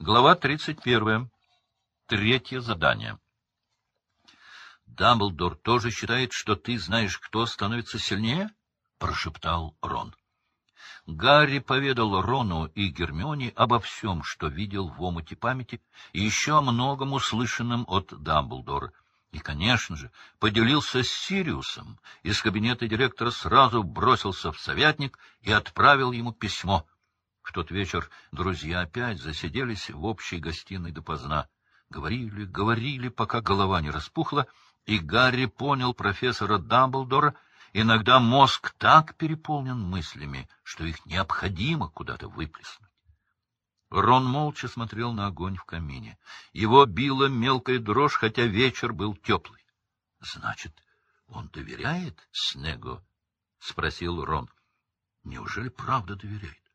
Глава 31. Третье задание. «Дамблдор тоже считает, что ты знаешь, кто становится сильнее?» — прошептал Рон. Гарри поведал Рону и Гермионе обо всем, что видел в омуте памяти, и еще о многом услышанном от Дамблдора. И, конечно же, поделился с Сириусом. Из кабинета директора сразу бросился в советник и отправил ему письмо — в тот вечер друзья опять засиделись в общей гостиной допоздна. Говорили, говорили, пока голова не распухла, и Гарри понял профессора Дамблдора, иногда мозг так переполнен мыслями, что их необходимо куда-то выплеснуть. Рон молча смотрел на огонь в камине. Его била мелкая дрожь, хотя вечер был теплый. — Значит, он доверяет Снегу? — спросил Рон. — Неужели правда доверяет?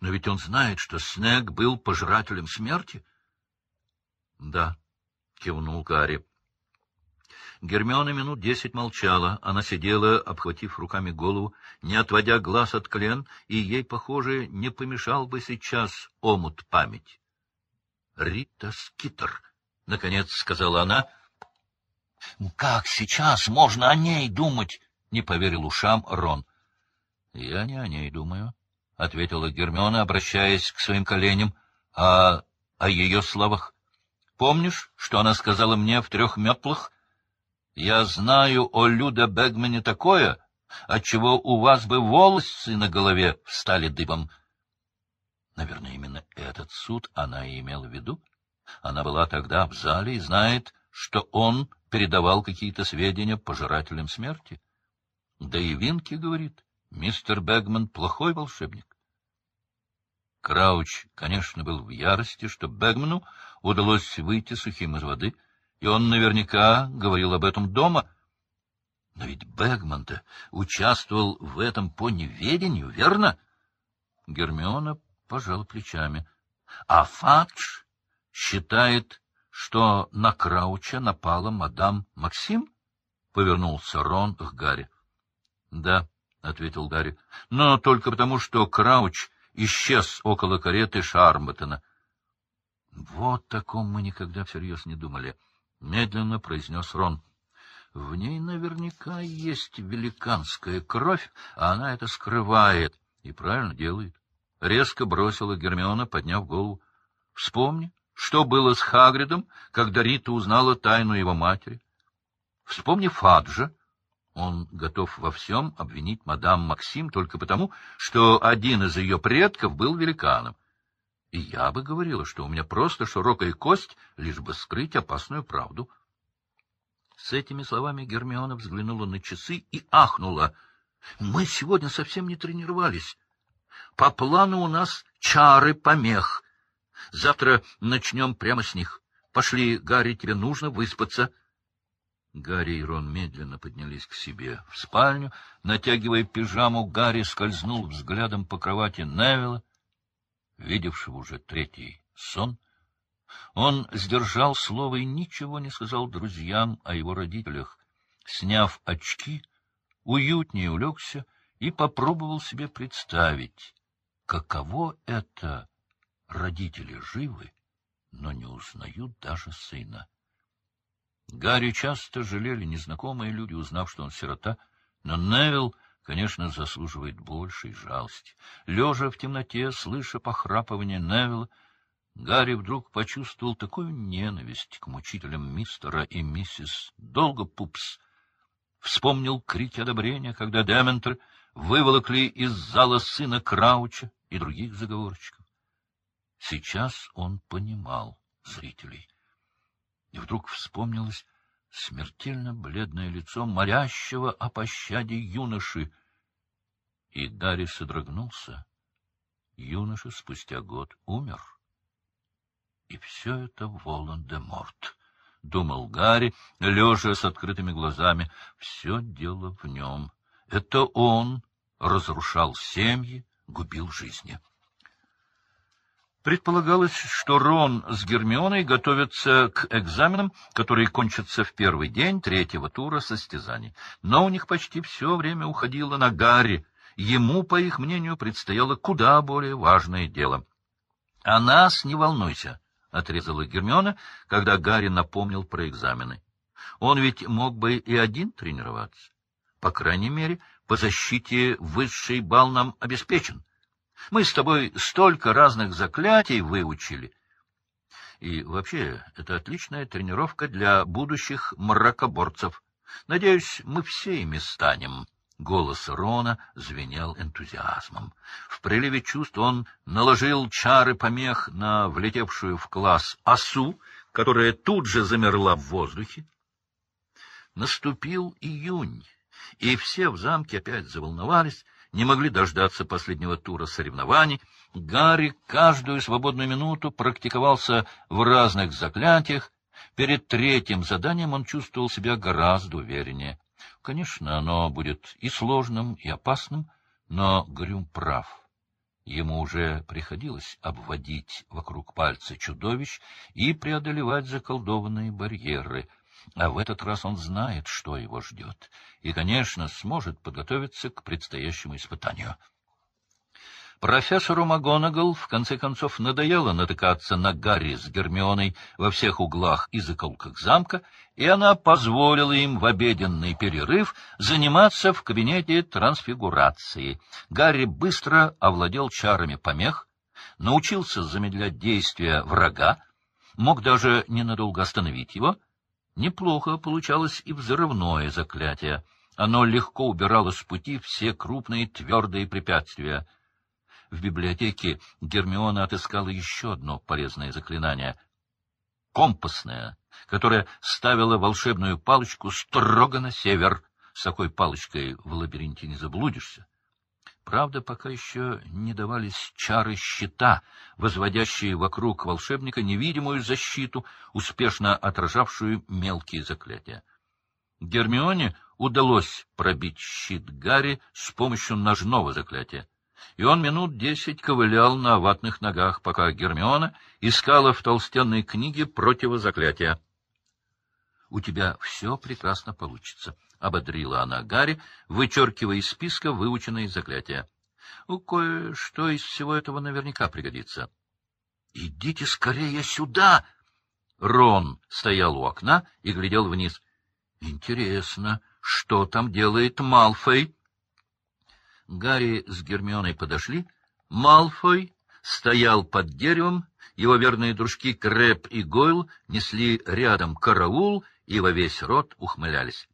Но ведь он знает, что Снег был пожирателем смерти. — Да, — кивнул Гарри. Гермиона минут десять молчала. Она сидела, обхватив руками голову, не отводя глаз от Клен, и ей, похоже, не помешал бы сейчас омут память. — Рита Скитер, — наконец сказала она. — Как сейчас можно о ней думать? — не поверил ушам Рон. — Я не о ней думаю, — ответила Гермиона, обращаясь к своим коленям, — а о ее словах. Помнишь, что она сказала мне в трех метлах? Я знаю о Люда Бегмане такое, отчего у вас бы волосы на голове встали дыбом. Наверное, именно этот суд она и имела в виду. Она была тогда в зале и знает, что он передавал какие-то сведения пожирателям смерти. Да и Винки говорит, Мистер Бэгман — плохой волшебник. Крауч, конечно, был в ярости, что Бэгману удалось выйти сухим из воды, и он наверняка говорил об этом дома. Но ведь Бэгман-то участвовал в этом по неведению, верно? Гермиона пожала плечами. А Фадж считает, что на Крауча напала мадам Максим? — повернулся Рон к Гарри. — Да, — ответил Гарри, — но только потому, что Крауч исчез около кареты Шармбаттена. — Вот таком мы никогда всерьез не думали, — медленно произнес Рон. — В ней наверняка есть великанская кровь, а она это скрывает и правильно делает. Резко бросила Гермиона, подняв голову. — Вспомни, что было с Хагридом, когда Рита узнала тайну его матери. Вспомни Фаджа, он готов во всем обвинить мадам Максим только потому, что один из ее предков был великаном. И я бы говорила, что у меня просто широкая кость, лишь бы скрыть опасную правду. С этими словами Гермиона взглянула на часы и ахнула. — Мы сегодня совсем не тренировались. По плану у нас чары помех. Завтра начнем прямо с них. Пошли, Гарри, тебе нужно выспаться. — Гарри и Рон медленно поднялись к себе в спальню. Натягивая пижаму, Гарри скользнул взглядом по кровати Невилла, видевшего уже третий сон. Он сдержал слово и ничего не сказал друзьям о его родителях. Сняв очки, уютнее улегся и попробовал себе представить, каково это — родители живы, но не узнают даже сына. Гарри часто жалели незнакомые люди, узнав, что он сирота, но Невилл, конечно, заслуживает большей жалости. Лежа в темноте, слыша похрапывание Невилла, Гарри вдруг почувствовал такую ненависть к мучителям мистера и миссис Долгопупс. Вспомнил крики одобрения, когда Дементр выволокли из зала сына Крауча и других заговорщиков. Сейчас он понимал зрителей — и вдруг вспомнилось смертельно бледное лицо молящего о пощаде юноши. И Гарри содрогнулся. Юноша спустя год умер. И все это Волан-де-Морт, — думал Гарри, лежа с открытыми глазами. Все дело в нем. Это он разрушал семьи, губил жизни. Предполагалось, что Рон с Гермионой готовятся к экзаменам, которые кончатся в первый день третьего тура состязаний. Но у них почти все время уходило на Гарри. Ему, по их мнению, предстояло куда более важное дело. — А нас не волнуйся, — отрезала Гермиона, когда Гарри напомнил про экзамены. Он ведь мог бы и один тренироваться. По крайней мере, по защите высший бал нам обеспечен. Мы с тобой столько разных заклятий выучили. И вообще, это отличная тренировка для будущих мракоборцев. Надеюсь, мы все ими станем. Голос Рона звенел энтузиазмом. В приливе чувств он наложил чары помех на влетевшую в класс осу, которая тут же замерла в воздухе. Наступил июнь, и все в замке опять заволновались, не могли дождаться последнего тура соревнований. Гарри каждую свободную минуту практиковался в разных заклятиях. Перед третьим заданием он чувствовал себя гораздо увереннее. Конечно, оно будет и сложным, и опасным, но Грюм прав. Ему уже приходилось обводить вокруг пальца чудовищ и преодолевать заколдованные барьеры, а в этот раз он знает, что его ждет, и, конечно, сможет подготовиться к предстоящему испытанию. Профессору МакГонагал в конце концов надоело натыкаться на Гарри с Гермионой во всех углах и закоулках замка, и она позволила им в обеденный перерыв заниматься в кабинете трансфигурации. Гарри быстро овладел чарами помех, научился замедлять действия врага, мог даже ненадолго остановить его. Неплохо получалось и взрывное заклятие. Оно легко убирало с пути все крупные твердые препятствия — в библиотеке Гермиона отыскала еще одно полезное заклинание — компасное, которое ставило волшебную палочку строго на север. С такой палочкой в лабиринте не заблудишься. Правда, пока еще не давались чары щита, возводящие вокруг волшебника невидимую защиту, успешно отражавшую мелкие заклятия. Гермионе удалось пробить щит Гарри с помощью ножного заклятия и он минут десять ковылял на ватных ногах, пока Гермиона искала в толстенной книге противозаклятия. — У тебя все прекрасно получится, — ободрила она Гарри, вычеркивая из списка выученные заклятия. — Кое-что из всего этого наверняка пригодится. — Идите скорее сюда! Рон стоял у окна и глядел вниз. — Интересно, что там делает Малфой? Гарри с Гермионой подошли. Малфой стоял под деревом, его верные дружки Крэп и Гойл несли рядом караул и во весь рот ухмылялись.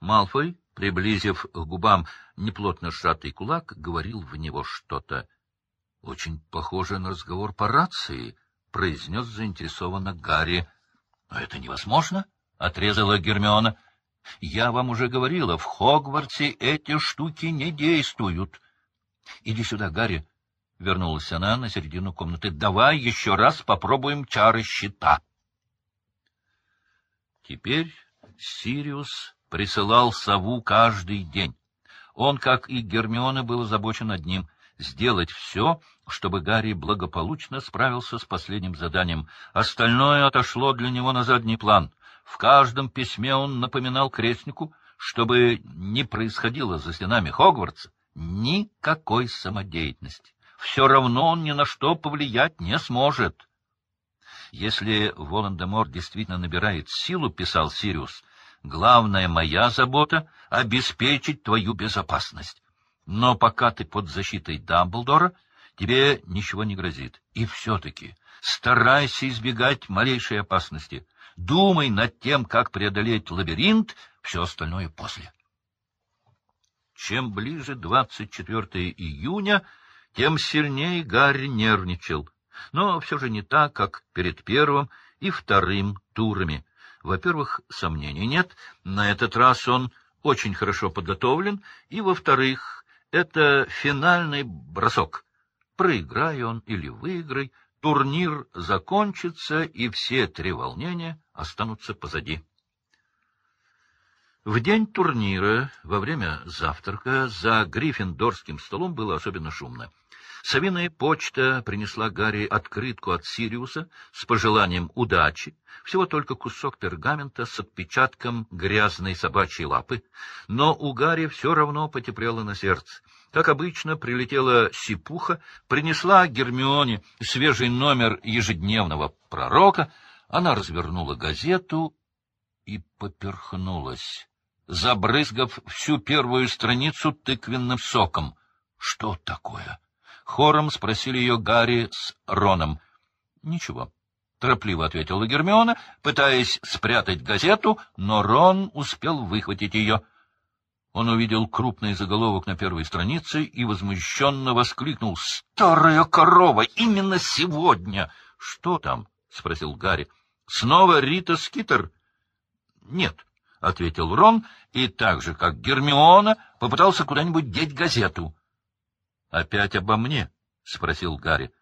Малфой, приблизив к губам неплотно сжатый кулак, говорил в него что-то. — Очень похоже на разговор по рации, — произнес заинтересованно Гарри. — Это невозможно, — отрезала Гермиона. — Я вам уже говорила, в Хогвартсе эти штуки не действуют. — Иди сюда, Гарри, — вернулась она на середину комнаты. — Давай еще раз попробуем чары щита. Теперь Сириус присылал сову каждый день. Он, как и Гермиона, был озабочен одним — сделать все, чтобы Гарри благополучно справился с последним заданием. Остальное отошло для него на задний план — в каждом письме он напоминал крестнику, чтобы не происходило за стенами Хогвартса, никакой самодеятельности. Все равно он ни на что повлиять не сможет. Если Волан-де-Мор действительно набирает силу, — писал Сириус, — главная моя забота — обеспечить твою безопасность. Но пока ты под защитой Дамблдора, тебе ничего не грозит. И все-таки старайся избегать малейшей опасности — Думай над тем, как преодолеть лабиринт, все остальное после. Чем ближе 24 июня, тем сильнее Гарри нервничал. Но все же не так, как перед первым и вторым турами. Во-первых, сомнений нет, на этот раз он очень хорошо подготовлен, и, во-вторых, это финальный бросок. Проиграй он или выиграй, турнир закончится, и все три волнения останутся позади. В день турнира, во время завтрака, за гриффиндорским столом было особенно шумно. Савиная почта принесла Гарри открытку от Сириуса с пожеланием удачи, всего только кусок пергамента с отпечатком грязной собачьей лапы, но у Гарри все равно потеплело на сердце. Как обычно, прилетела сипуха, принесла Гермионе свежий номер ежедневного пророка. Она развернула газету и поперхнулась, забрызгав всю первую страницу тыквенным соком. — Что такое? — хором спросили ее Гарри с Роном. — Ничего. — торопливо ответила Гермиона, пытаясь спрятать газету, но Рон успел выхватить ее. Он увидел крупный заголовок на первой странице и возмущенно воскликнул. — Старая корова! Именно сегодня! — Что там? — спросил Гарри. — Снова Рита Скитер? — Нет, — ответил Рон, и так же, как Гермиона, попытался куда-нибудь деть газету. — Опять обо мне? — спросил Гарри.